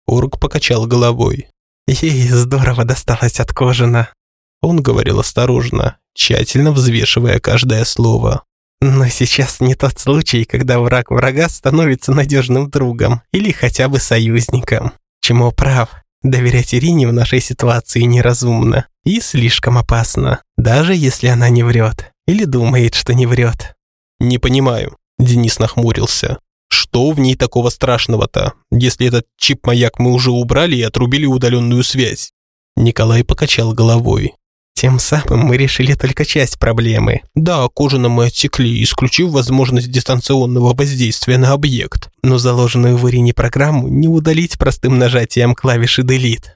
Орк покачал головой. Ей здорово досталось от Кожина. Он говорил осторожно, тщательно взвешивая каждое слово. Но сейчас не тот случай, когда враг врага становится надежным другом или хотя бы союзником. Чему прав, доверять Ирине в нашей ситуации неразумно и слишком опасно, даже если она не врет или думает, что не врет. «Не понимаю», – Денис нахмурился. «Что в ней такого страшного-то, если этот чип-маяк мы уже убрали и отрубили удаленную связь?» Николай покачал головой. Тем самым мы решили только часть проблемы. Да, Кожина мы отсекли, исключив возможность дистанционного воздействия на объект. Но заложенную в Ирине программу не удалить простым нажатием клавиши Delete.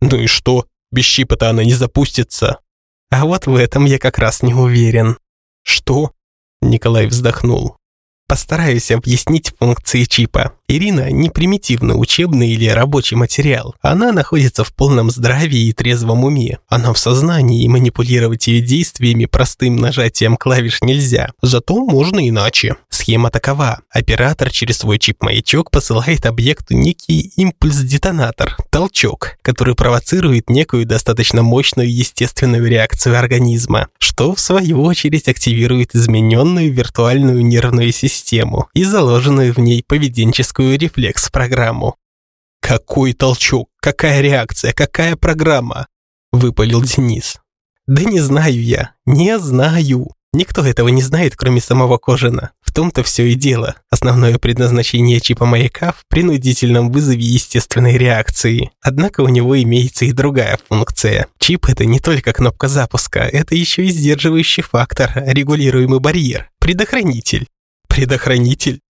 Ну и что? Без чипа-то она не запустится. А вот в этом я как раз не уверен. Что? Николай вздохнул. Постараюсь объяснить функции чипа. Ирина не примитивный учебный или рабочий материал. Она находится в полном здравии и трезвом уме. Она в сознании, и манипулировать ее действиями простым нажатием клавиш нельзя. Зато можно иначе. Схема такова. Оператор через свой чип-маячок посылает объекту некий импульс-детонатор, толчок, который провоцирует некую достаточно мощную естественную реакцию организма, что в свою очередь активирует измененную виртуальную нервную систему и заложенную в ней поведенческую авторскую рефлекс-программу. «Какой толчок? Какая реакция? Какая программа?» – выпалил Денис. «Да не знаю я, не знаю. Никто этого не знает, кроме самого Кожина. В том-то все и дело. Основное предназначение чипа маяка в принудительном вызове естественной реакции. Однако у него имеется и другая функция. Чип – это не только кнопка запуска, это еще и сдерживающий фактор, регулируемый барьер, предохранитель. Предохранитель?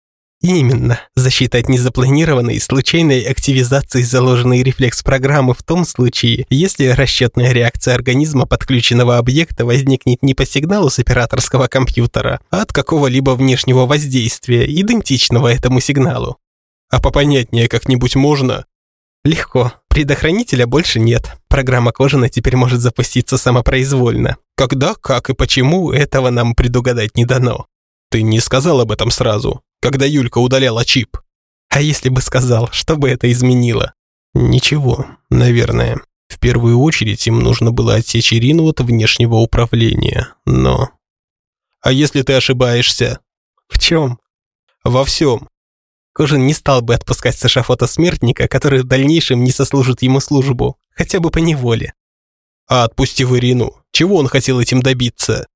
Именно. Защита от незапланированной случайной активизации заложенной рефлекс-программы в том случае, если расчетная реакция организма подключенного объекта возникнет не по сигналу с операторского компьютера, а от какого-либо внешнего воздействия, идентичного этому сигналу. А попонятнее как-нибудь можно? Легко. Предохранителя больше нет. Программа Кожина теперь может запуститься самопроизвольно. Когда, как и почему, этого нам предугадать не дано. Ты не сказал об этом сразу когда Юлька удаляла чип. А если бы сказал, что бы это изменило? Ничего, наверное. В первую очередь им нужно было отсечь Ирину от внешнего управления, но... А если ты ошибаешься? В чем? Во всем. Кожин не стал бы отпускать с эшафота смертника, который в дальнейшем не сослужит ему службу, хотя бы по неволе. А отпустив Ирину, чего он хотел этим добиться?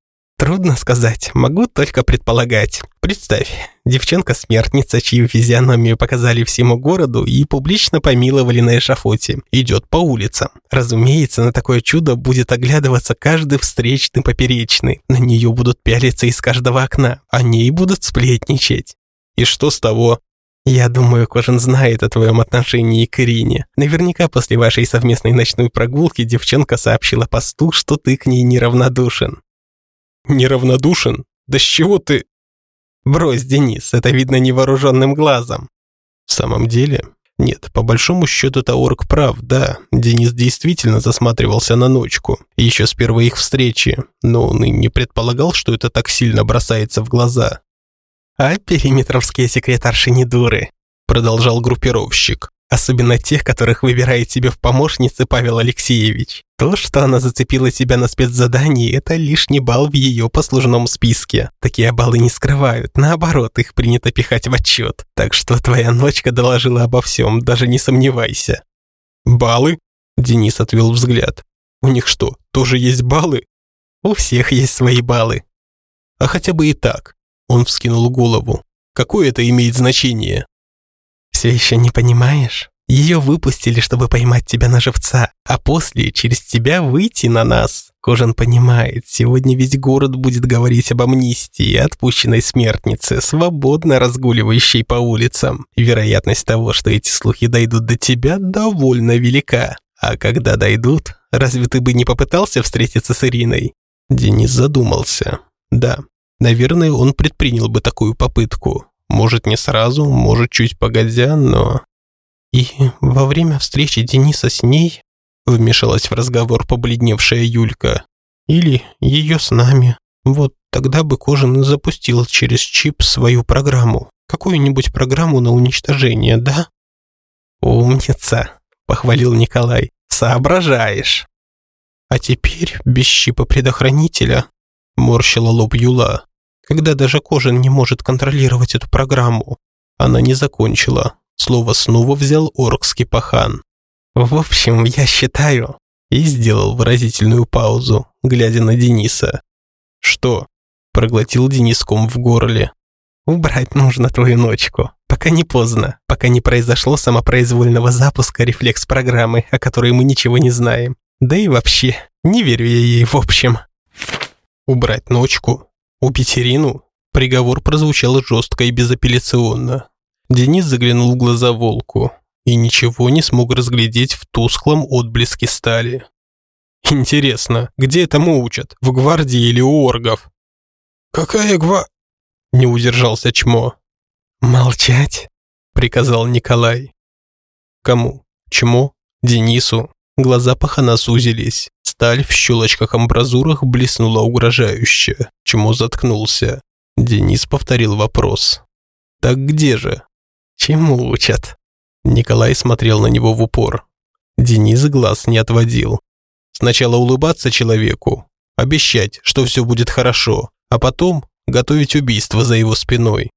Трудно сказать, могу только предполагать. Представь, девчонка-смертница, чью физиономию показали всему городу и публично помиловали на эшафоте, идет по улицам. Разумеется, на такое чудо будет оглядываться каждый встречный поперечный. На нее будут пялиться из каждого окна, о ней будут сплетничать. И что с того? Я думаю, Кожин знает о твоем отношении к Ирине. Наверняка после вашей совместной ночной прогулки девчонка сообщила посту, что ты к ней неравнодушен. Неравнодушен? Да с чего ты? Брось, Денис, это видно невооруженным глазом. В самом деле, нет, по большому счету Таорг прав, да. Денис действительно засматривался на ночку, еще с первой их встречи, но он и не предполагал, что это так сильно бросается в глаза. А периметровские секретарши не дуры, продолжал группировщик. Особенно тех, которых выбирает себе в помощнице Павел Алексеевич. То, что она зацепила тебя на спецзадании, это лишний балл в ее послужном списке. Такие баллы не скрывают, наоборот, их принято пихать в отчет. Так что твоя ночка доложила обо всем, даже не сомневайся. Баллы? Денис отвел взгляд. У них что, тоже есть баллы? У всех есть свои баллы. А хотя бы и так. Он вскинул голову. Какое это имеет значение? Все еще не понимаешь? Ее выпустили, чтобы поймать тебя на живца, а после через тебя выйти на нас. Кожан понимает, сегодня весь город будет говорить об амнистии отпущенной смертнице, свободно разгуливающей по улицам. Вероятность того, что эти слухи дойдут до тебя, довольно велика. А когда дойдут, разве ты бы не попытался встретиться с Ириной? Денис задумался. Да, наверное, он предпринял бы такую попытку. Может, не сразу, может, чуть погодя, но... И во время встречи Дениса с ней вмешалась в разговор побледневшая Юлька. Или ее с нами. Вот тогда бы Кожин запустил через чип свою программу. Какую-нибудь программу на уничтожение, да? «Умница!» – похвалил Николай. «Соображаешь!» «А теперь без щипа предохранителя», – морщила лоб Юла. «Когда даже Кожин не может контролировать эту программу». Она не закончила. Слово снова взял оркский пахан. «В общем, я считаю...» И сделал выразительную паузу, глядя на Дениса. «Что?» – проглотил Дениском в горле. «Убрать нужно твою ночку, пока не поздно, пока не произошло самопроизвольного запуска рефлекс-программы, о которой мы ничего не знаем. Да и вообще, не верю я ей в общем». «Убрать ночку? Убить Ирину?» Приговор прозвучал жестко и безапелляционно. Денис заглянул в глаза волку и ничего не смог разглядеть в тусклом отблеске стали. «Интересно, где этому учат? В гвардии или у оргов?» «Какая гва...» – не удержался Чмо. «Молчать», – приказал Николай. «Кому? Чмо? Денису?» Глаза пахана сузились. Сталь в щелочках-амбразурах блеснула угрожающе. Чмо заткнулся. Денис повторил вопрос. «Так где же?» «Чему учат?» Николай смотрел на него в упор. Денис глаз не отводил. Сначала улыбаться человеку, обещать, что все будет хорошо, а потом готовить убийство за его спиной.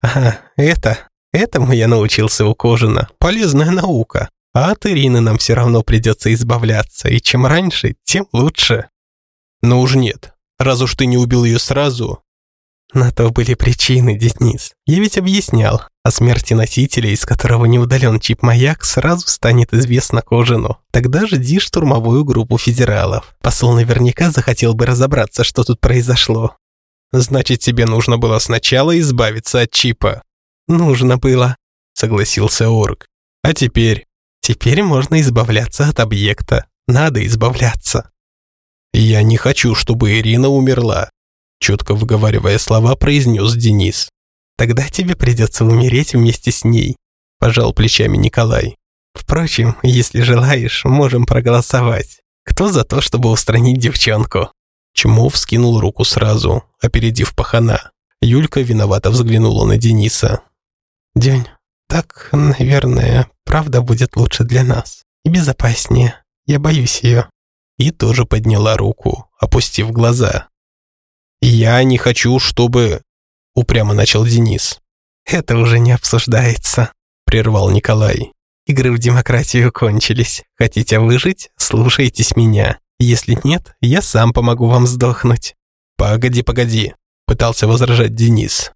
«Ага, это, этому я научился у Кожина. Полезная наука. А от Ирины нам все равно придется избавляться, и чем раньше, тем лучше». «Но уж нет. Раз уж ты не убил ее сразу, на то были причины, Денис. Я ведь объяснял. О смерти носителя, из которого не удален чип-маяк, сразу станет известно Кожину. Тогда жди штурмовую группу федералов. Посол наверняка захотел бы разобраться, что тут произошло. Значит, тебе нужно было сначала избавиться от чипа. Нужно было, согласился Орг. А теперь? Теперь можно избавляться от объекта. Надо избавляться. Я не хочу, чтобы Ирина умерла четко выговаривая слова, произнес Денис. «Тогда тебе придется умереть вместе с ней», – пожал плечами Николай. «Впрочем, если желаешь, можем проголосовать. Кто за то, чтобы устранить девчонку?» Чмов скинул руку сразу, опередив пахана. Юлька виновато взглянула на Дениса. «День, так, наверное, правда будет лучше для нас. И безопаснее. Я боюсь ее». И тоже подняла руку, опустив глаза. «Я не хочу, чтобы...» — упрямо начал Денис. «Это уже не обсуждается», — прервал Николай. «Игры в демократию кончились. Хотите выжить? Слушайтесь меня. Если нет, я сам помогу вам сдохнуть». «Погоди, погоди», — пытался возражать Денис.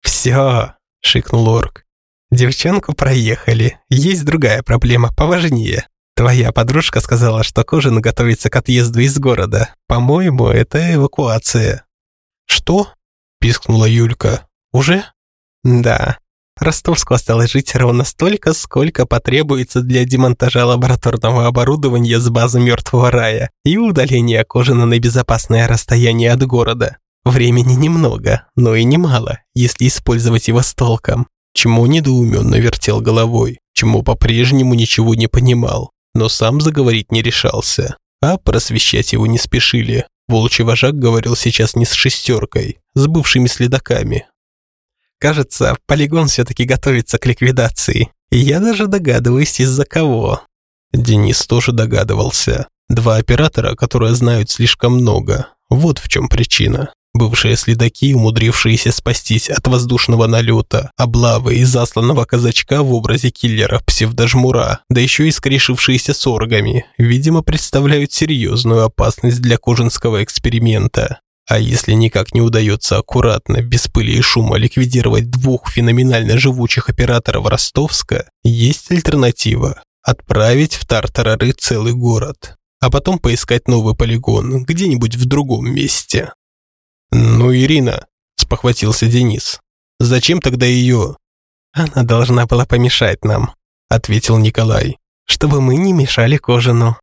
«Все», — шикнул Орк. «Девчонку проехали. Есть другая проблема, поважнее. Твоя подружка сказала, что Кожин готовится к отъезду из города. По-моему, это эвакуация. «Что?» – пискнула Юлька. «Уже?» «Да. Ростовску осталось жить ровно столько, сколько потребуется для демонтажа лабораторного оборудования с базы Мертвого Рая и удаления Кожина на безопасное расстояние от города. Времени немного, но и немало, если использовать его с толком. Чему недоуменно вертел головой, чему по-прежнему ничего не понимал, но сам заговорить не решался, а просвещать его не спешили. Волчий вожак говорил сейчас не с шестеркой, с бывшими следаками. Кажется, полигон все-таки готовится к ликвидации. И я даже догадываюсь, из-за кого. Денис тоже догадывался. Два оператора, которые знают слишком много. Вот в чем причина. Бывшие следаки, умудрившиеся спастись от воздушного налета, облавы и засланного казачка в образе киллера псевдожмура, да еще и скрешившиеся с оргами, видимо, представляют серьезную опасность для кожинского эксперимента. А если никак не удается аккуратно, без пыли и шума ликвидировать двух феноменально живучих операторов Ростовска, есть альтернатива – отправить в Тартарары целый город, а потом поискать новый полигон где-нибудь в другом месте. «Ну, Ирина», – спохватился Денис. «Зачем тогда ее?» «Она должна была помешать нам», – ответил Николай. «Чтобы мы не мешали Кожину».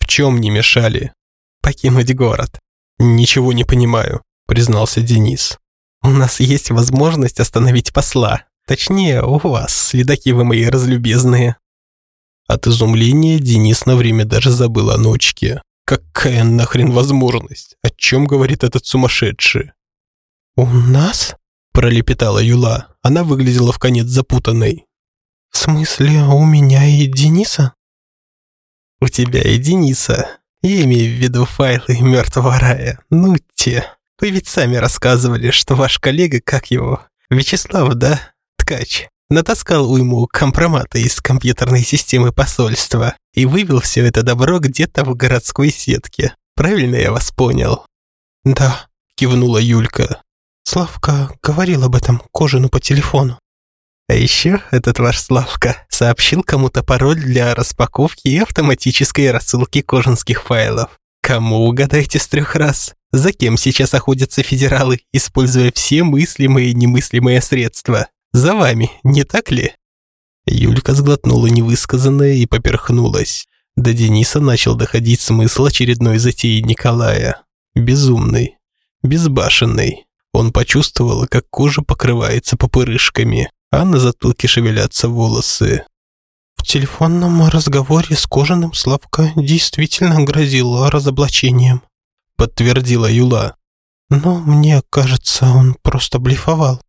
«В чем не мешали?» «Покинуть город». «Ничего не понимаю», – признался Денис. «У нас есть возможность остановить посла. Точнее, у вас, следаки вы мои разлюбезные». От изумления Денис на время даже забыл о ночке. Какая нахрен возможность? О чем говорит этот сумасшедший? У нас? Пролепетала Юла. Она выглядела в конец запутанной. В смысле, у меня и Дениса? У тебя и Дениса. Я имею в виду файлы мертвого рая. Ну те. Вы ведь сами рассказывали, что ваш коллега, как его, Вячеслав, да? Ткач. Натаскал уйму компромата из компьютерной системы посольства и вывел все это добро где-то в городской сетке. Правильно я вас понял? Да, кивнула Юлька. Славка говорил об этом Кожину по телефону. А еще этот ваш Славка сообщил кому-то пароль для распаковки и автоматической рассылки кожанских файлов. Кому угадайте с трех раз? За кем сейчас охотятся федералы, используя все мыслимые и немыслимые средства? За вами, не так ли? Юлька сглотнула невысказанное и поперхнулась. До Дениса начал доходить смысл очередной затеи Николая. Безумный, безбашенный. Он почувствовал, как кожа покрывается попырышками а на затылке шевелятся волосы. В телефонном разговоре с Кожаным Славка действительно грозил разоблачением. Подтвердила Юла. Но мне кажется, он просто блефовал.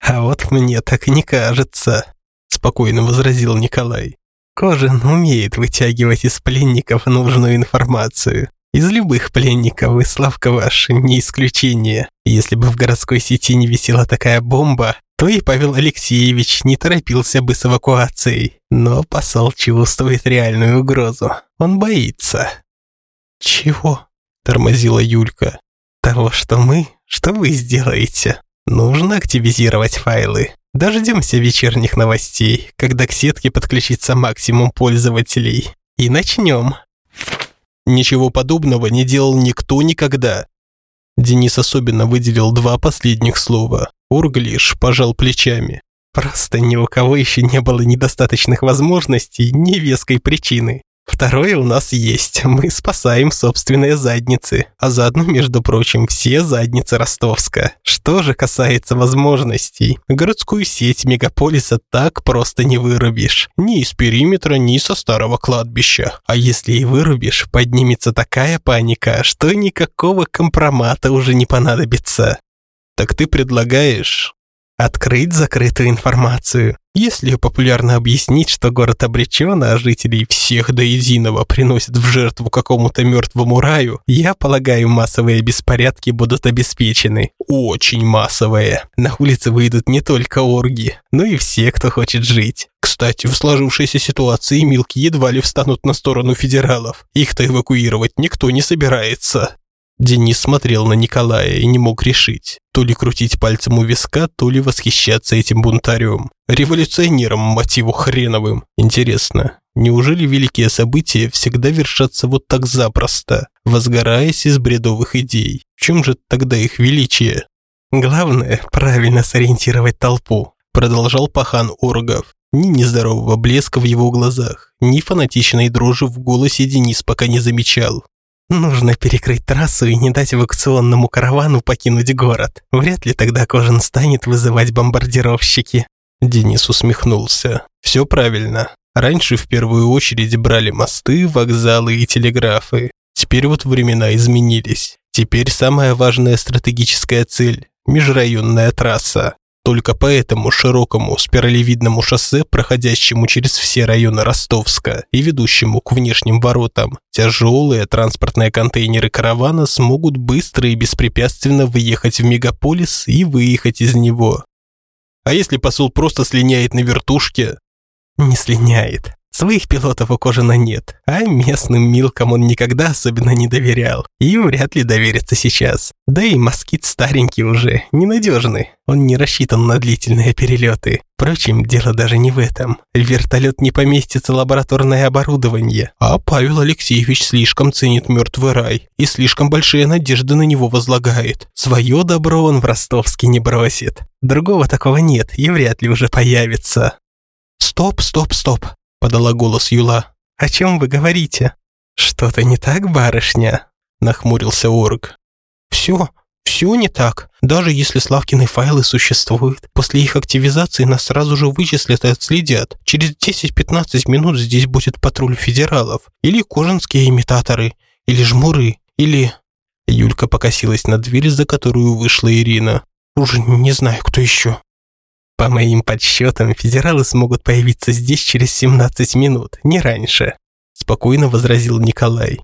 А вот мне так не кажется, спокойно возразил Николай. Кожин умеет вытягивать из пленников нужную информацию. Из любых пленников, и Славка ваш не исключение. Если бы в городской сети не висела такая бомба, то и Павел Алексеевич не торопился бы с эвакуацией. Но посол чувствует реальную угрозу. Он боится. «Чего?» – тормозила Юлька. «Того, что мы, что вы сделаете. Нужно активизировать файлы. Дождемся вечерних новостей, когда к сетке подключится максимум пользователей. И начнем». Ничего подобного не делал никто никогда. Денис особенно выделил два последних слова. Урглиш пожал плечами. Просто ни у кого еще не было недостаточных возможностей, ни веской причины. Второе у нас есть. Мы спасаем собственные задницы. А заодно, между прочим, все задницы Ростовска. Что же касается возможностей, городскую сеть мегаполиса так просто не вырубишь. Ни из периметра, ни со старого кладбища. А если и вырубишь, поднимется такая паника, что никакого компромата уже не понадобится. Так ты предлагаешь открыть закрытую информацию. Если популярно объяснить, что город обречен, а жителей всех до единого приносят в жертву какому-то мертвому раю, я полагаю, массовые беспорядки будут обеспечены. Очень массовые. На улицы выйдут не только орги, но и все, кто хочет жить. Кстати, в сложившейся ситуации Милки едва ли встанут на сторону федералов. Их-то эвакуировать никто не собирается. Денис смотрел на Николая и не мог решить, то ли крутить пальцем у виска, то ли восхищаться этим бунтарем. Революционером, мотиву хреновым. Интересно, неужели великие события всегда вершатся вот так запросто, возгораясь из бредовых идей? В чем же тогда их величие? Главное, правильно сориентировать толпу, продолжал пахан Оргов. Ни нездорового блеска в его глазах, ни фанатичной дрожи в голосе Денис пока не замечал. Нужно перекрыть трассу и не дать эвакуационному каравану покинуть город. Вряд ли тогда Кожин станет вызывать бомбардировщики. Денис усмехнулся. Все правильно. Раньше в первую очередь брали мосты, вокзалы и телеграфы. Теперь вот времена изменились. Теперь самая важная стратегическая цель – межрайонная трасса. Только по этому широкому спиралевидному шоссе, проходящему через все районы Ростовска и ведущему к внешним воротам, тяжелые транспортные контейнеры каравана смогут быстро и беспрепятственно въехать в мегаполис и выехать из него. А если посол просто слиняет на вертушке? Не слиняет. Своих пилотов у Кожина нет, а местным милкам он никогда особенно не доверял. И вряд ли доверится сейчас. Да и москит старенький уже, ненадежный. Он не рассчитан на длительные перелеты. Впрочем, дело даже не в этом. В вертолет не поместится лабораторное оборудование, а Павел Алексеевич слишком ценит мертвый рай и слишком большие надежды на него возлагает. Свое добро он в ростовске не бросит. Другого такого нет и вряд ли уже появится. Стоп, стоп, стоп подала голос Юла. «О чем вы говорите?» «Что-то не так, барышня?» нахмурился Орг. «Все, все не так. Даже если Славкины файлы существуют, после их активизации нас сразу же вычислят и отследят. Через 10-15 минут здесь будет патруль федералов, или кожанские имитаторы, или жмуры, или...» Юлька покосилась на дверь, за которую вышла Ирина. «Уже не знаю, кто еще». По моим подсчетам, федералы смогут появиться здесь через 17 минут, не раньше», – спокойно возразил Николай.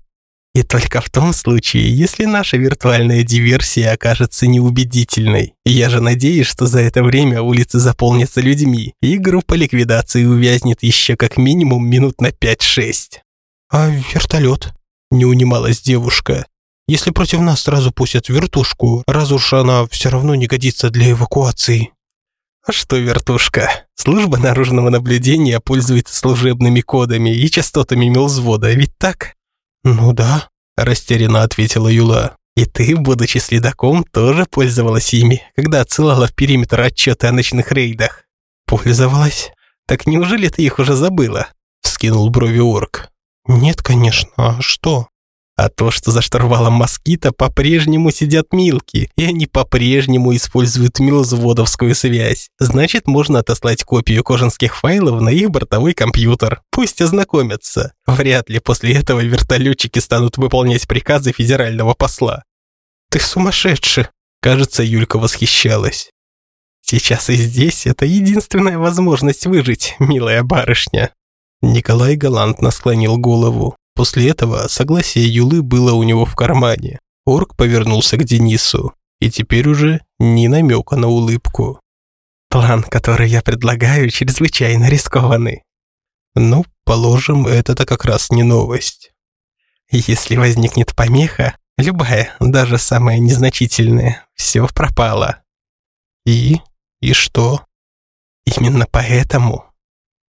И только в том случае, если наша виртуальная диверсия окажется неубедительной. Я же надеюсь, что за это время улицы заполнятся людьми, и группа ликвидации увязнет еще как минимум минут на 5-6. «А вертолет?» – не унималась девушка. «Если против нас сразу пустят вертушку, раз уж она все равно не годится для эвакуации». А что вертушка? Служба наружного наблюдения пользуется служебными кодами и частотами мелзвода, ведь так? «Ну да», – растерянно ответила Юла. «И ты, будучи следаком, тоже пользовалась ими, когда отсылала в периметр отчеты о ночных рейдах?» «Пользовалась? Так неужели ты их уже забыла?» – вскинул брови орк. «Нет, конечно. А что?» А то, что за штурвалом москита по-прежнему сидят милки, и они по-прежнему используют милзводовскую связь. Значит, можно отослать копию кожанских файлов на их бортовой компьютер. Пусть ознакомятся. Вряд ли после этого вертолетчики станут выполнять приказы федерального посла. Ты сумасшедший. Кажется, Юлька восхищалась. Сейчас и здесь это единственная возможность выжить, милая барышня. Николай галантно склонил голову. После этого согласие Юлы было у него в кармане. Орк повернулся к Денису, и теперь уже ни намека на улыбку. «План, который я предлагаю, чрезвычайно рискованный». «Ну, положим, это-то как раз не новость». «Если возникнет помеха, любая, даже самая незначительная, все пропало». «И? И что?» «Именно поэтому...»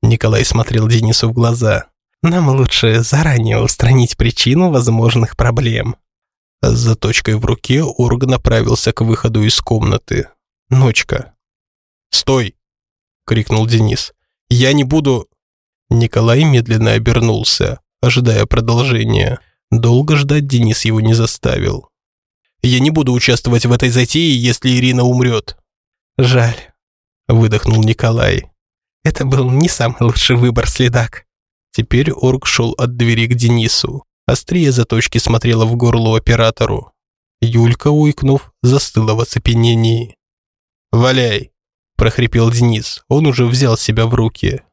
Николай смотрел Денису в глаза. Нам лучше заранее устранить причину возможных проблем. С заточкой в руке Орг направился к выходу из комнаты. Ночка. «Стой!» — крикнул Денис. «Я не буду...» Николай медленно обернулся, ожидая продолжения. Долго ждать Денис его не заставил. «Я не буду участвовать в этой затее, если Ирина умрет». «Жаль», — выдохнул Николай. «Это был не самый лучший выбор, следак». Теперь орк шел от двери к Денису. Острие заточки смотрела в горло оператору. Юлька, уйкнув, застыла в оцепенении. «Валяй!» – прохрипел Денис. Он уже взял себя в руки.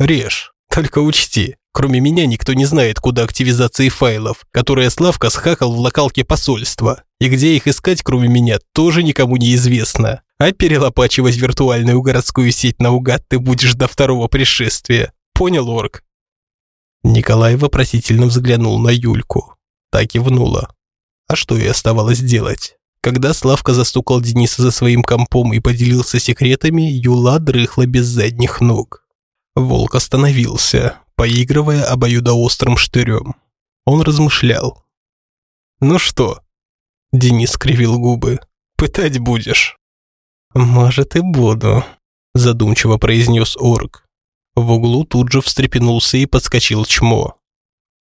«Режь! Только учти, кроме меня никто не знает, куда активизации файлов, которые Славка схакал в локалке посольства. И где их искать, кроме меня, тоже никому не известно. А перелопачивать виртуальную городскую сеть наугад ты будешь до второго пришествия. Понял, орк?» Николай вопросительно взглянул на Юльку. Так кивнула. А что ей оставалось делать? Когда Славка застукал Дениса за своим компом и поделился секретами, Юла дрыхла без задних ног. Волк остановился, поигрывая обоюдоострым штырем. Он размышлял. «Ну что?» Денис скривил губы. «Пытать будешь?» «Может, и буду», задумчиво произнес орк. В углу тут же встрепенулся и подскочил чмо.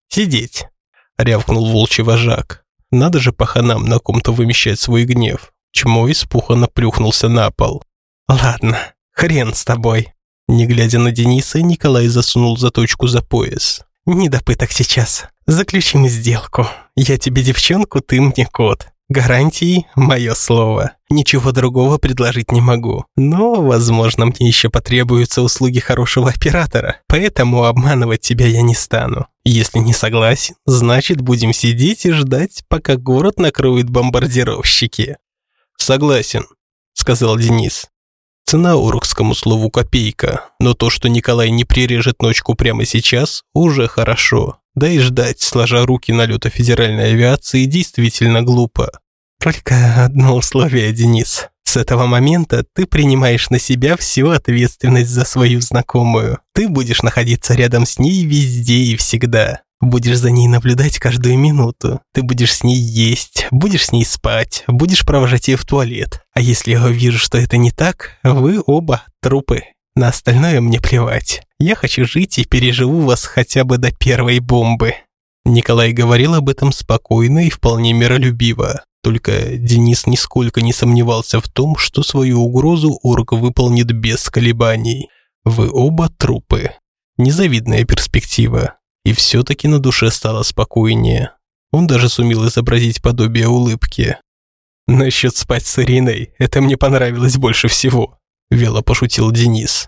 «Сидеть!» – рявкнул волчий вожак. Надо же паханам на ком-то вымещать свой гнев. Чмо испуханно плюхнулся на пол. «Ладно, хрен с тобой!» Не глядя на Дениса, Николай засунул заточку за пояс. «Не до сейчас. Заключим сделку. Я тебе девчонку, ты мне кот. Гарантии – мое слово. Ничего другого предложить не могу. Но, возможно, мне еще потребуются услуги хорошего оператора, поэтому обманывать тебя я не стану. Если не согласен, значит будем сидеть и ждать, пока город накроют бомбардировщики». «Согласен», – сказал Денис. Цена урокскому слову копейка, но то, что Николай не прирежет ночку прямо сейчас, уже хорошо. Да и ждать, сложа руки налета федеральной авиации, действительно глупо. Только одно условие, Денис. С этого момента ты принимаешь на себя всю ответственность за свою знакомую. Ты будешь находиться рядом с ней везде и всегда. Будешь за ней наблюдать каждую минуту. Ты будешь с ней есть, будешь с ней спать, будешь провожать ее в туалет. А если я увижу, что это не так, вы оба трупы. На остальное мне плевать. Я хочу жить и переживу вас хотя бы до первой бомбы». Николай говорил об этом спокойно и вполне миролюбиво. Только Денис нисколько не сомневался в том, что свою угрозу орк выполнит без колебаний. Вы оба трупы. Незавидная перспектива. И все-таки на душе стало спокойнее. Он даже сумел изобразить подобие улыбки. Насчет спать с Ириной, это мне понравилось больше всего. Вяло пошутил Денис.